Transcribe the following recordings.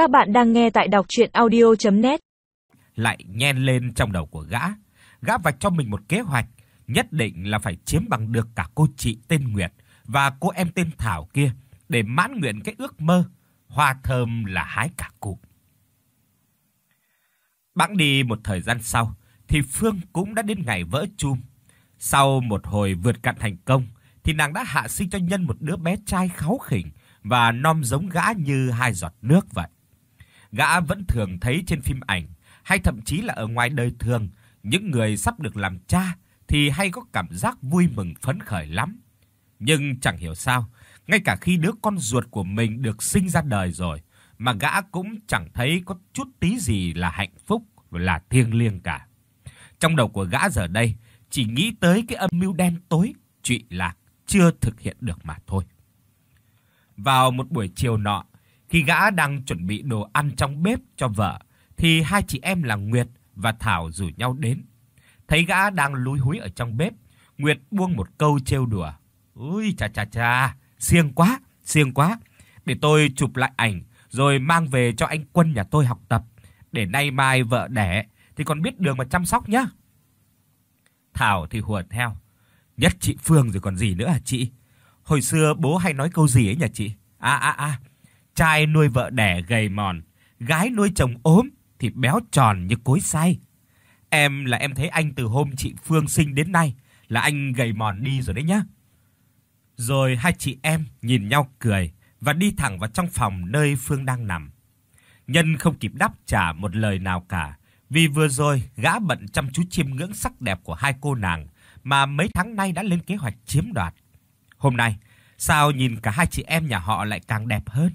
Các bạn đang nghe tại đọc audio net Lại nhen lên trong đầu của gã. Gã vạch cho mình một kế hoạch, nhất định là phải chiếm bằng được cả cô chị tên Nguyệt và cô em tên Thảo kia để mãn nguyện cái ước mơ hoa thơm là hái cả cụm. Bẵng đi một thời gian sau thì Phương cũng đã đến ngày vỡ chum. Sau một hồi vượt cạn thành công thì nàng đã hạ sinh cho nhân một đứa bé trai kháu khỉnh và nom giống gã như hai giọt nước vậy. Gã vẫn thường thấy trên phim ảnh hay thậm chí là ở ngoài đời thường, những người sắp được làm cha thì hay có cảm giác vui mừng phấn khởi lắm. Nhưng chẳng hiểu sao, ngay cả khi đứa con ruột của mình được sinh ra đời rồi mà gã cũng chẳng thấy có chút tí gì là hạnh phúc và là thiêng liêng cả. Trong đầu của gã giờ đây chỉ nghĩ tới cái âm mưu đen tối, trụy lạc chưa thực hiện được mà thôi. Vào một buổi chiều nọ, khi gã đang chuẩn bị đồ ăn trong bếp cho vợ, thì hai chị em là Nguyệt và Thảo rủ nhau đến. Thấy gã đang lúi húi ở trong bếp, Nguyệt buông một câu trêu đùa. "Ui cha cha cha, siêng quá, siêng quá. Để tôi chụp lại ảnh rồi mang về cho anh Quân nhà tôi học tập, để nay mai vợ đẻ thì còn biết đường mà chăm sóc nhá." Thảo thì hùa theo. Nhất chị Phương rồi còn gì nữa hả chị? Hồi xưa bố hay nói câu gì ấy nhỉ chị? À à à, trai nuôi vợ đẻ gầy mòn, gái nuôi chồng ốm thì béo tròn như cối xay. Em là em thấy anh từ hôm chị Phương sinh đến nay là anh gầy mòn đi rồi đấy nhá. Rồi hai chị em nhìn nhau cười và đi thẳng vào trong phòng nơi Phương đang nằm. Nhân không kịp đáp trả một lời nào cả, vì vừa rồi gã bận chăm chú chiêm ngưỡng sắc đẹp của hai cô nàng mà mấy tháng nay đã lên kế hoạch chiếm đoạt. Hôm nay, sao nhìn cả hai chị em nhà họ lại càng đẹp hơn,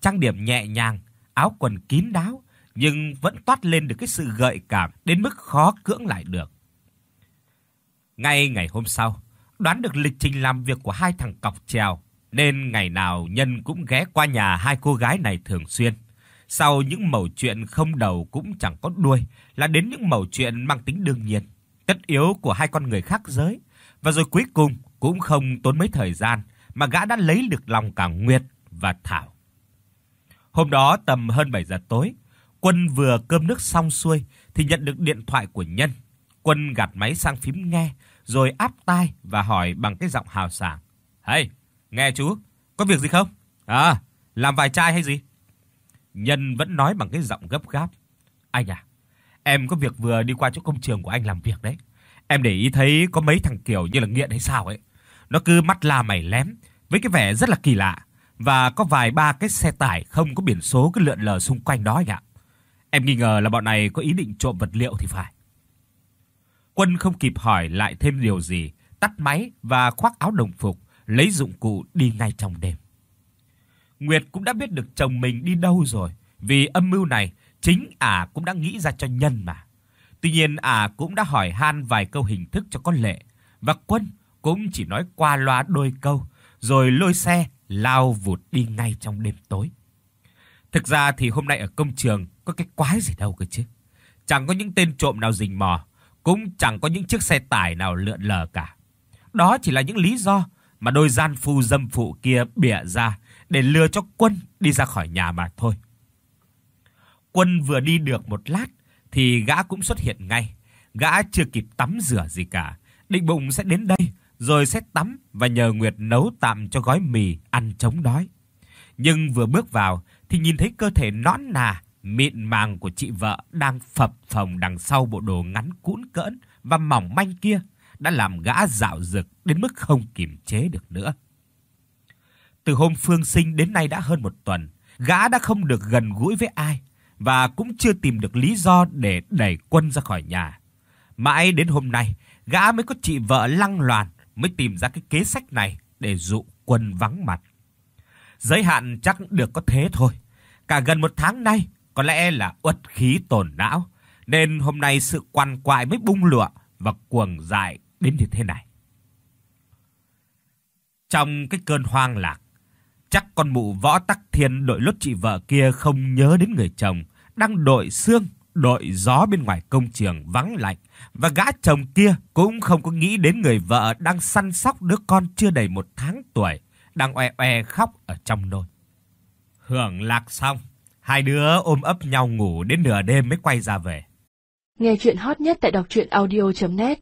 trang điểm nhẹ nhàng, áo quần kín đáo nhưng vẫn toát lên được cái sự gợi cảm đến mức khó cưỡng lại được. Ngay ngày hôm sau, đoán được lịch trình làm việc của hai thằng cọc trèo, nên ngày nào Nhân cũng ghé qua nhà hai cô gái này thường xuyên. Sau những mẩu chuyện không đầu cũng chẳng có đuôi, là đến những mẩu chuyện mang tính đương nhiên, tất yếu của hai con người khác giới, và rồi cuối cùng cũng không tốn mấy thời gian mà gã đã lấy được lòng cả Nguyệt và Thảo. Hôm đó tầm hơn 7 giờ tối, Quân vừa cơm nước xong xuôi thì nhận được điện thoại của Nhân. Quân gạt máy sang phím nghe rồi áp tai và hỏi bằng cái giọng hào sảng: "Hey, nghe chú, có việc gì không? À, làm vài chai hay gì?" Nhân vẫn nói bằng cái giọng gấp gáp: "Anh à, em có việc vừa đi qua chỗ công trường của anh làm việc đấy. Em để ý thấy có mấy thằng kiểu như là nghiện hay sao ấy. Nó cứ mắt la mày lém với cái vẻ rất là kỳ lạ và có vài ba cái xe tải không có biển số cứ lượn lờ xung quanh đó anh ạ. Em nghi ngờ là bọn này có ý định trộm vật liệu thì phải. Quân không kịp hỏi lại thêm điều gì, tắt máy và khoác áo đồng phục, lấy dụng cụ đi ngay trong đêm. Nguyệt cũng đã biết được chồng mình đi đâu rồi, vì âm mưu này chính ả à cũng đã nghĩ ra cho nhân mà. Tuy nhiên ả à cũng đã hỏi han vài câu hình thức cho con lệ và Quân cũng chỉ nói qua loa đôi câu rồi lôi xe lao vụt đi ngay trong đêm tối. Thực ra thì hôm nay ở công trường có cái quái gì đâu cơ chứ. Chẳng có những tên trộm nào rình mò, cũng chẳng có những chiếc xe tải nào lượn lờ cả. Đó chỉ là những lý do mà đôi gian phu dâm phụ kia bịa ra để lừa cho Quân đi ra khỏi nhà mà thôi. Quân vừa đi được một lát thì gã cũng xuất hiện ngay. Gã chưa kịp tắm rửa gì cả, định bụng sẽ đến đây rồi sẽ tắm và nhờ Nguyệt nấu tạm cho gói mì ăn chống đói. Nhưng vừa bước vào thì nhìn thấy cơ thể nõn nà, mịn màng của chị vợ đang phập phồng đằng sau bộ đồ ngắn cũn cỡn và mỏng manh kia, đã làm gã dạo dực đến mức không kiềm chế được nữa. Từ hôm Phương sinh đến nay đã hơn một tuần, gã đã không được gần gũi với ai và cũng chưa tìm được lý do để đẩy Quân ra khỏi nhà. Mãi đến hôm nay, gã mới có chị vợ lăng loàn mới tìm ra cái kế sách này để dụ Quân vắng mặt. Giới hạn chắc được có thế thôi. Cả gần một tháng nay có lẽ là uất khí tổn não, nên hôm nay sự quan quại mới bung lửa và cuồng dại đến như thế này. Trong cái cơn hoang lạc, chắc con mụ Võ Tắc Thiên đội lốt chị vợ kia không nhớ đến người chồng đang đội xương, đội gió bên ngoài công trường vắng lạnh và gã chồng kia cũng không có nghĩ đến người vợ đang săn sóc đứa con chưa đầy một tháng tuổi đang oe oe khóc ở trong nôi. Hưởng lạc xong, Hai đứa ôm ấp nhau ngủ đến nửa đêm mới quay ra về. Nghe chuyện hot nhất tại đọc audio net